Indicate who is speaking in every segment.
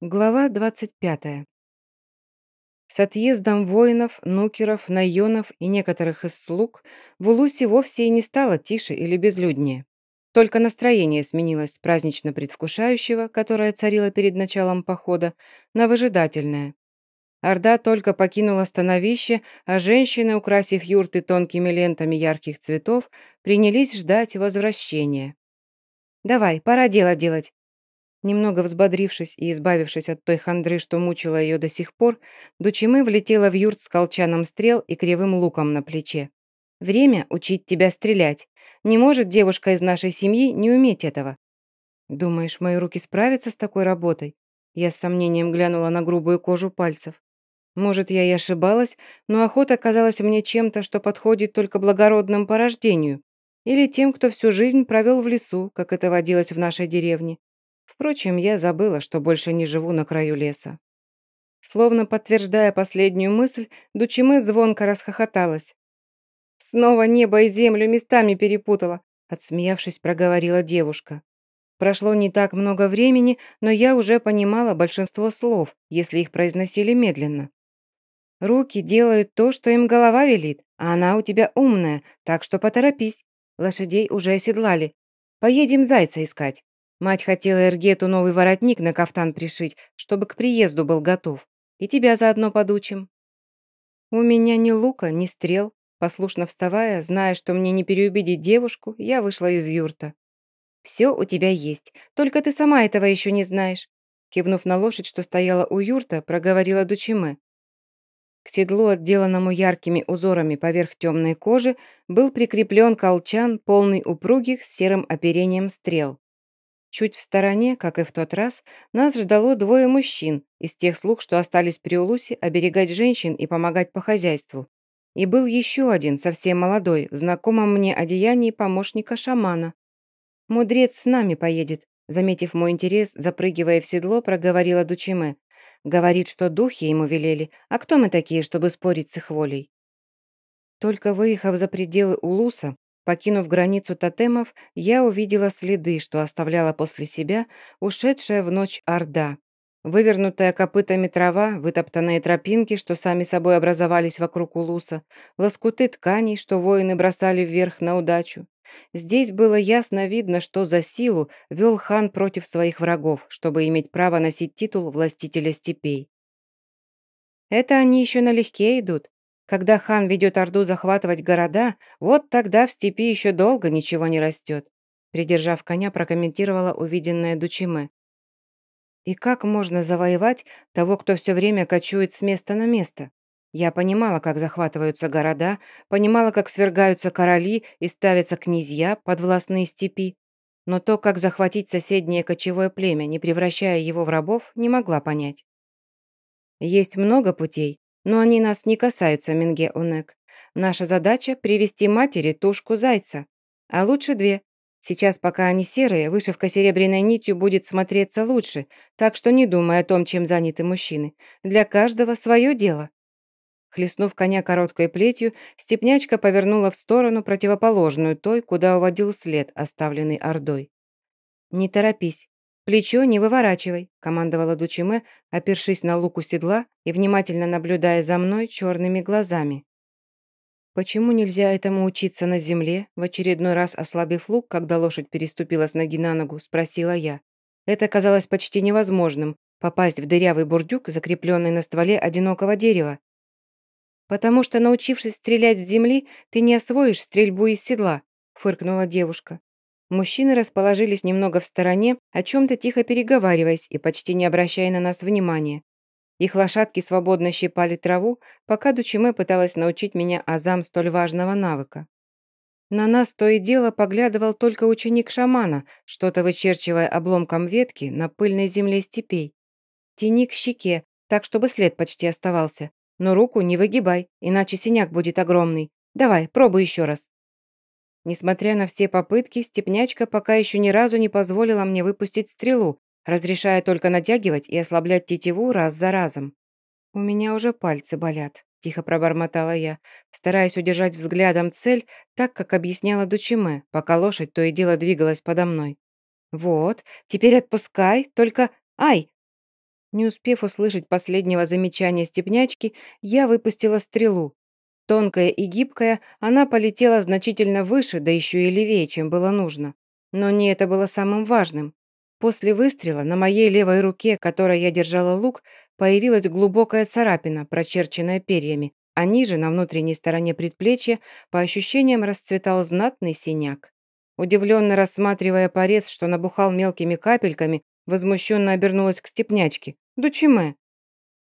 Speaker 1: Глава 25. С отъездом воинов, нукеров, найонов и некоторых из слуг в Улусе вовсе и не стало тише или безлюднее. Только настроение сменилось с празднично предвкушающего, которое царило перед началом похода, на выжидательное. Орда только покинула становище, а женщины, украсив юрты тонкими лентами ярких цветов, принялись ждать возвращения. «Давай, пора дело делать», Немного взбодрившись и избавившись от той хандры, что мучила ее до сих пор, Дучимы влетела в юрт с колчаном стрел и кривым луком на плече. «Время учить тебя стрелять. Не может девушка из нашей семьи не уметь этого». «Думаешь, мои руки справятся с такой работой?» Я с сомнением глянула на грубую кожу пальцев. Может, я и ошибалась, но охота казалась мне чем-то, что подходит только благородным по рождению или тем, кто всю жизнь провел в лесу, как это водилось в нашей деревне. Впрочем, я забыла, что больше не живу на краю леса. Словно подтверждая последнюю мысль, Дучимы звонко расхохоталась. «Снова небо и землю местами перепутала», отсмеявшись, проговорила девушка. Прошло не так много времени, но я уже понимала большинство слов, если их произносили медленно. «Руки делают то, что им голова велит, а она у тебя умная, так что поторопись. Лошадей уже оседлали. Поедем зайца искать». Мать хотела Эргету новый воротник на кафтан пришить, чтобы к приезду был готов. И тебя заодно подучим». «У меня ни лука, ни стрел». Послушно вставая, зная, что мне не переубедить девушку, я вышла из юрта. «Все у тебя есть, только ты сама этого еще не знаешь». Кивнув на лошадь, что стояла у юрта, проговорила Дучиме. К седлу, отделанному яркими узорами поверх темной кожи, был прикреплен колчан, полный упругих с серым оперением стрел. Чуть в стороне, как и в тот раз, нас ждало двое мужчин из тех слуг, что остались при Улусе оберегать женщин и помогать по хозяйству. И был еще один, совсем молодой, в знакомом мне одеянии помощника шамана. «Мудрец с нами поедет», заметив мой интерес, запрыгивая в седло, проговорила Дучиме. Говорит, что духи ему велели, а кто мы такие, чтобы спорить с их волей? Только выехав за пределы Улуса, Покинув границу тотемов, я увидела следы, что оставляла после себя ушедшая в ночь Орда. Вывернутая копытами трава, вытоптанные тропинки, что сами собой образовались вокруг улуса, лоскуты тканей, что воины бросали вверх на удачу. Здесь было ясно видно, что за силу вел хан против своих врагов, чтобы иметь право носить титул властителя степей. Это они еще налегке идут, когда хан ведет Орду захватывать города, вот тогда в степи еще долго ничего не растет», придержав коня, прокомментировала увиденное Дучиме. «И как можно завоевать того, кто все время кочует с места на место? Я понимала, как захватываются города, понимала, как свергаются короли и ставятся князья, подвластные степи, но то, как захватить соседнее кочевое племя, не превращая его в рабов, не могла понять. Есть много путей, но они нас не касаются, Минге Унек. Наша задача – привести матери тушку зайца. А лучше две. Сейчас, пока они серые, вышивка серебряной нитью будет смотреться лучше, так что не думай о том, чем заняты мужчины. Для каждого свое дело. Хлестнув коня короткой плетью, степнячка повернула в сторону, противоположную той, куда уводил след, оставленный Ордой. «Не торопись. «Плечо не выворачивай», — командовала Дучиме, опершись на луку седла и внимательно наблюдая за мной черными глазами. «Почему нельзя этому учиться на земле?» В очередной раз ослабив лук, когда лошадь переступила с ноги на ногу, спросила я. Это казалось почти невозможным — попасть в дырявый бурдюк, закрепленный на стволе одинокого дерева. «Потому что, научившись стрелять с земли, ты не освоишь стрельбу из седла», — фыркнула девушка. Мужчины расположились немного в стороне, о чем-то тихо переговариваясь и почти не обращая на нас внимания. Их лошадки свободно щипали траву, пока Дучиме пыталась научить меня азам столь важного навыка. На нас то и дело поглядывал только ученик шамана, что-то вычерчивая обломком ветки на пыльной земле степей. Тяни к щеке, так, чтобы след почти оставался. Но руку не выгибай, иначе синяк будет огромный. Давай, пробуй еще раз. Несмотря на все попытки, степнячка пока еще ни разу не позволила мне выпустить стрелу, разрешая только натягивать и ослаблять тетиву раз за разом. «У меня уже пальцы болят», – тихо пробормотала я, стараясь удержать взглядом цель, так, как объясняла Дучиме, пока лошадь то и дело двигалась подо мной. «Вот, теперь отпускай, только... Ай!» Не успев услышать последнего замечания степнячки, я выпустила стрелу. Тонкая и гибкая, она полетела значительно выше, да еще и левее, чем было нужно. Но не это было самым важным. После выстрела на моей левой руке, которой я держала лук, появилась глубокая царапина, прочерченная перьями, а ниже, на внутренней стороне предплечья, по ощущениям расцветал знатный синяк. Удивленно рассматривая порез, что набухал мелкими капельками, возмущенно обернулась к степнячке. «Дучиме!»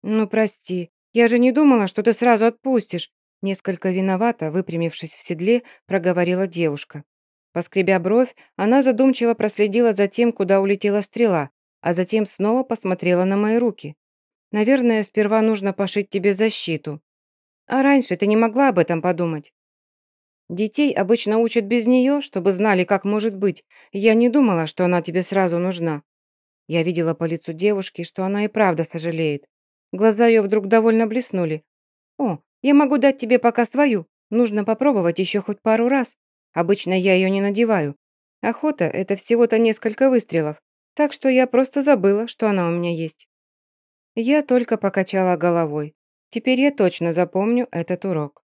Speaker 1: «Ну, прости, я же не думала, что ты сразу отпустишь!» Несколько виновата, выпрямившись в седле, проговорила девушка. Поскребя бровь, она задумчиво проследила за тем, куда улетела стрела, а затем снова посмотрела на мои руки. «Наверное, сперва нужно пошить тебе защиту. А раньше ты не могла об этом подумать?» Детей обычно учат без нее, чтобы знали, как может быть. Я не думала, что она тебе сразу нужна. Я видела по лицу девушки, что она и правда сожалеет. Глаза ее вдруг довольно блеснули. «О, я могу дать тебе пока свою. Нужно попробовать еще хоть пару раз. Обычно я ее не надеваю. Охота – это всего-то несколько выстрелов. Так что я просто забыла, что она у меня есть». Я только покачала головой. Теперь я точно запомню этот урок.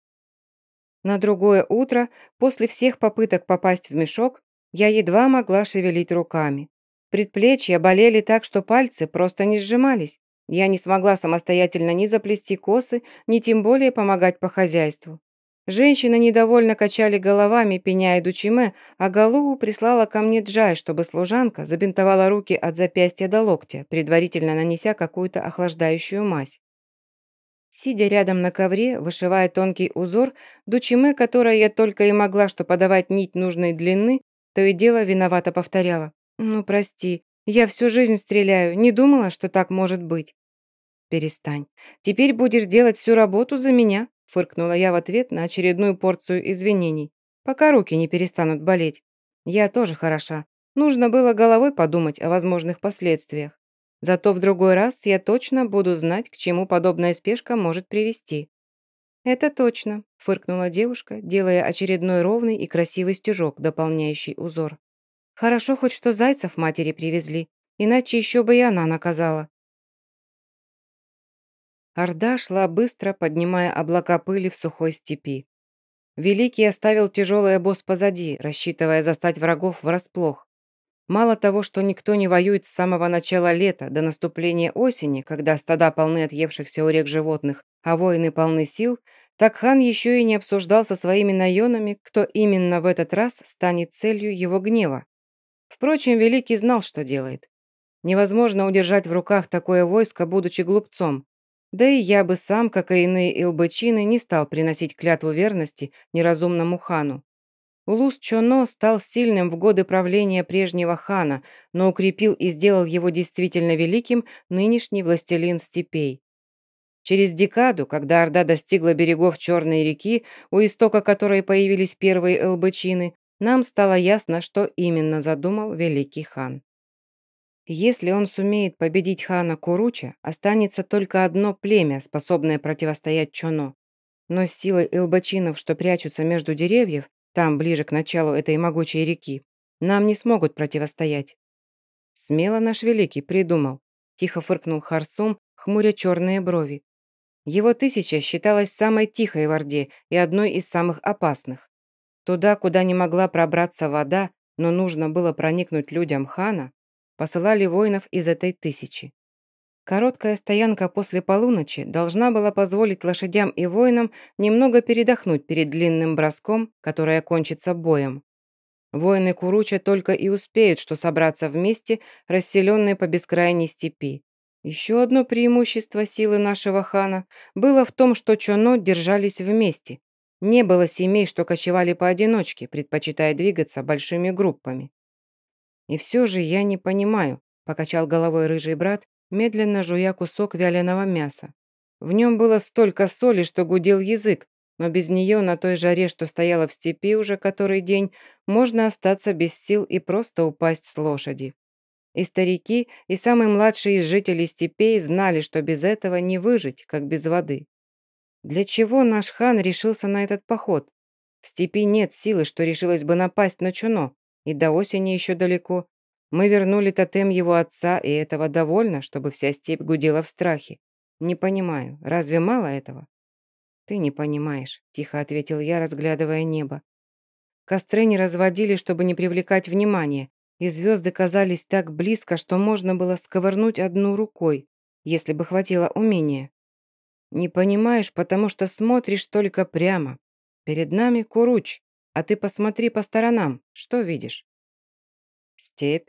Speaker 1: На другое утро, после всех попыток попасть в мешок, я едва могла шевелить руками. Предплечья болели так, что пальцы просто не сжимались. Я не смогла самостоятельно ни заплести косы, ни тем более помогать по хозяйству. Женщины недовольно качали головами, пеняя Дучиме, а Галуу прислала ко мне Джай, чтобы служанка забинтовала руки от запястья до локтя, предварительно нанеся какую-то охлаждающую мазь. Сидя рядом на ковре, вышивая тонкий узор, Дучиме, которая я только и могла что подавать нить нужной длины, то и дело виновато повторяла. «Ну, прости, я всю жизнь стреляю, не думала, что так может быть». «Перестань. Теперь будешь делать всю работу за меня», фыркнула я в ответ на очередную порцию извинений. «Пока руки не перестанут болеть. Я тоже хороша. Нужно было головой подумать о возможных последствиях. Зато в другой раз я точно буду знать, к чему подобная спешка может привести». «Это точно», — фыркнула девушка, делая очередной ровный и красивый стежок, дополняющий узор. «Хорошо хоть что зайцев матери привезли, иначе еще бы и она наказала». Орда шла быстро, поднимая облака пыли в сухой степи. Великий оставил тяжелый обоз позади, рассчитывая застать врагов врасплох. Мало того, что никто не воюет с самого начала лета до наступления осени, когда стада полны отъевшихся у рек животных, а воины полны сил, так хан еще и не обсуждал со своими наенами, кто именно в этот раз станет целью его гнева. Впрочем, Великий знал, что делает. Невозможно удержать в руках такое войско, будучи глупцом. Да и я бы сам, как и иные илбычины, не стал приносить клятву верности неразумному хану. Улус Чоно стал сильным в годы правления прежнего хана, но укрепил и сделал его действительно великим нынешний властелин степей. Через декаду, когда Орда достигла берегов Черной реки, у истока которой появились первые элбычины, нам стало ясно, что именно задумал великий хан. Если он сумеет победить хана Куруча, останется только одно племя, способное противостоять Чоно. Но с силой элбачинов, что прячутся между деревьев, там, ближе к началу этой могучей реки, нам не смогут противостоять. Смело наш великий придумал. Тихо фыркнул Харсум, хмуря черные брови. Его тысяча считалась самой тихой в Орде и одной из самых опасных. Туда, куда не могла пробраться вода, но нужно было проникнуть людям хана, посылали воинов из этой тысячи. Короткая стоянка после полуночи должна была позволить лошадям и воинам немного передохнуть перед длинным броском, который окончится боем. Воины Куруча только и успеют, что собраться вместе, расселенные по бескрайней степи. Еще одно преимущество силы нашего хана было в том, что Чоно держались вместе. Не было семей, что кочевали поодиночке, предпочитая двигаться большими группами. «И все же я не понимаю», – покачал головой рыжий брат, медленно жуя кусок вяленого мяса. В нем было столько соли, что гудел язык, но без нее на той жаре, что стояла в степи уже который день, можно остаться без сил и просто упасть с лошади. И старики, и самые младшие из жителей степей знали, что без этого не выжить, как без воды. Для чего наш хан решился на этот поход? В степи нет силы, что решилась бы напасть на Чуно, и до осени еще далеко. Мы вернули тотем его отца, и этого довольно, чтобы вся степь гудела в страхе. Не понимаю, разве мало этого?» «Ты не понимаешь», — тихо ответил я, разглядывая небо. Костры не разводили, чтобы не привлекать внимания, и звезды казались так близко, что можно было сковырнуть одну рукой, если бы хватило умения. Не понимаешь, потому что смотришь только прямо. Перед нами Куруч, а ты посмотри по сторонам, что видишь? Степь.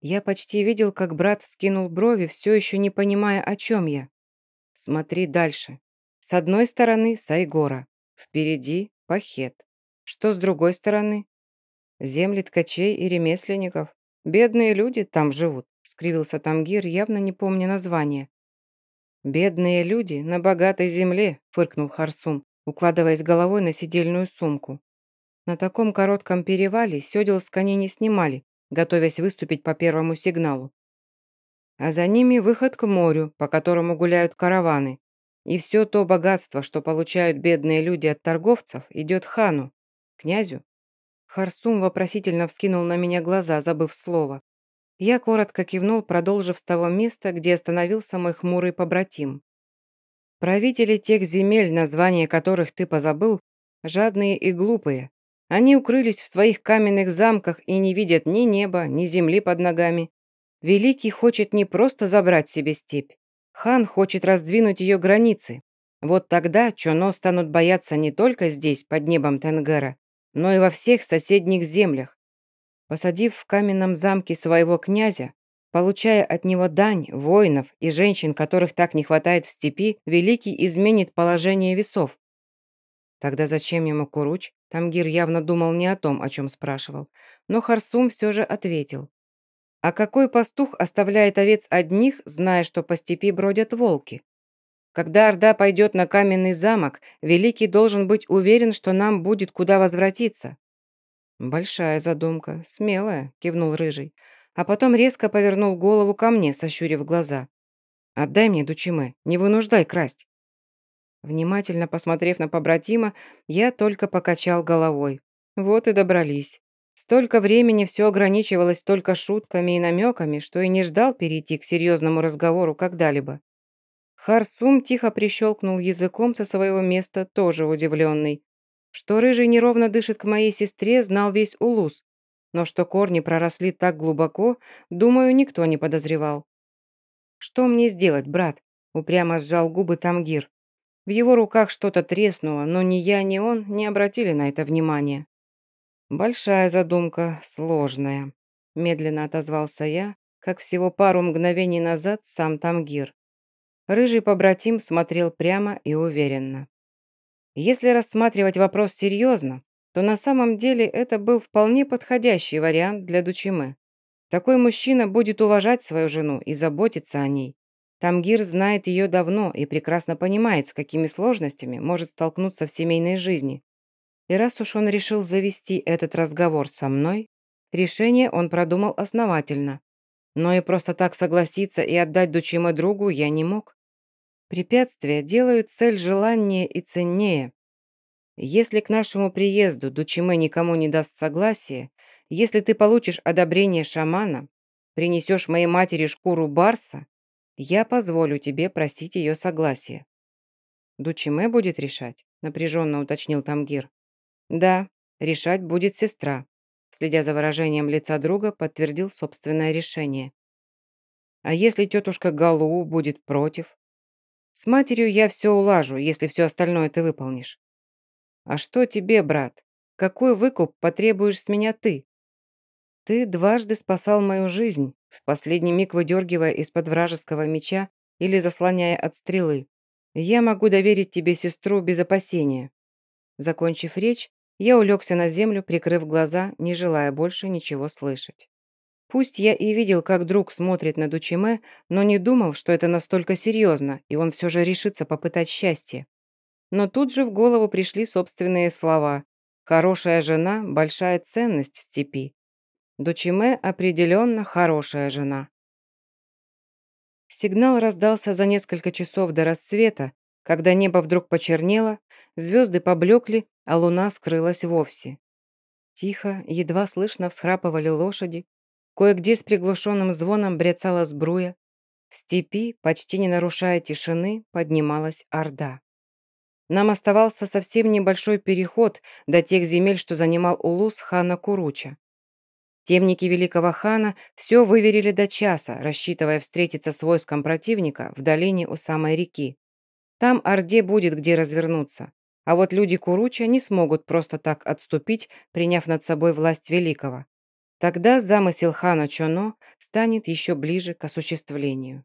Speaker 1: Я почти видел, как брат вскинул брови, все еще не понимая, о чем я. Смотри дальше. С одной стороны Сайгора, впереди Пахет. Что с другой стороны? Земли ткачей и ремесленников. Бедные люди там живут, скривился Тамгир, явно не помня название. «Бедные люди на богатой земле», — фыркнул Харсум, укладываясь головой на сидельную сумку. На таком коротком перевале седел с коней не снимали, готовясь выступить по первому сигналу. А за ними выход к морю, по которому гуляют караваны. И все то богатство, что получают бедные люди от торговцев, идет хану, князю. Харсум вопросительно вскинул на меня глаза, забыв слово. Я коротко кивнул, продолжив с того места, где остановился мой хмурый побратим. Правители тех земель, названия которых ты позабыл, жадные и глупые. Они укрылись в своих каменных замках и не видят ни неба, ни земли под ногами. Великий хочет не просто забрать себе степь, Хан хочет раздвинуть ее границы. Вот тогда Чоно станут бояться не только здесь, под небом Тенгера, но и во всех соседних землях. Посадив в каменном замке своего князя, получая от него дань, воинов и женщин, которых так не хватает в степи, Великий изменит положение весов. Тогда зачем ему Куруч? Тамгир явно думал не о том, о чем спрашивал. Но Харсум все же ответил. А какой пастух оставляет овец одних, зная, что по степи бродят волки? Когда Орда пойдет на каменный замок, Великий должен быть уверен, что нам будет куда возвратиться». «Большая задумка, смелая», — кивнул Рыжий, а потом резко повернул голову ко мне, сощурив глаза. «Отдай мне Дучиме, не вынуждай красть». Внимательно посмотрев на побратима, я только покачал головой. Вот и добрались. Столько времени все ограничивалось только шутками и намеками, что и не ждал перейти к серьезному разговору когда-либо. Харсум тихо прищелкнул языком со своего места, тоже удивленный. Что рыжий неровно дышит к моей сестре, знал весь Улус, но что корни проросли так глубоко, думаю, никто не подозревал. «Что мне сделать, брат?» — упрямо сжал губы Тамгир. В его руках что-то треснуло, но ни я, ни он не обратили на это внимания. «Большая задумка, сложная», – медленно отозвался я, как всего пару мгновений назад сам Тамгир. Рыжий побратим смотрел прямо и уверенно. Если рассматривать вопрос серьезно, то на самом деле это был вполне подходящий вариант для Дучимы. Такой мужчина будет уважать свою жену и заботиться о ней. Тамгир знает ее давно и прекрасно понимает, с какими сложностями может столкнуться в семейной жизни. И раз уж он решил завести этот разговор со мной, решение он продумал основательно. Но и просто так согласиться и отдать Дучиме другу я не мог. Препятствия делают цель желаннее и ценнее. Если к нашему приезду Дучиме никому не даст согласия, если ты получишь одобрение шамана, принесешь моей матери шкуру барса, я позволю тебе просить ее согласия. Дучиме будет решать, напряженно уточнил Тамгир. «Да, решать будет сестра», следя за выражением лица друга, подтвердил собственное решение. «А если тетушка Галу будет против?» «С матерью я все улажу, если все остальное ты выполнишь». «А что тебе, брат? Какой выкуп потребуешь с меня ты?» «Ты дважды спасал мою жизнь, в последний миг выдергивая из-под вражеского меча или заслоняя от стрелы. Я могу доверить тебе сестру без опасения». Закончив речь, я улегся на землю, прикрыв глаза, не желая больше ничего слышать. Пусть я и видел, как друг смотрит на Дучиме, но не думал, что это настолько серьезно, и он все же решится попытать счастье. Но тут же в голову пришли собственные слова. «Хорошая жена – большая ценность в степи». Дучиме определенно хорошая жена. Сигнал раздался за несколько часов до рассвета, когда небо вдруг почернело, звезды поблекли, а луна скрылась вовсе. Тихо, едва слышно всхрапывали лошади, Кое-где с приглушенным звоном бряцала сбруя. В степи, почти не нарушая тишины, поднималась орда. Нам оставался совсем небольшой переход до тех земель, что занимал улус хана Куруча. Темники великого хана все выверили до часа, рассчитывая встретиться с войском противника в долине у самой реки. Там Орде будет где развернуться. А вот люди Куруча не смогут просто так отступить, приняв над собой власть великого. Тогда замысел хана Чоно станет еще ближе к осуществлению.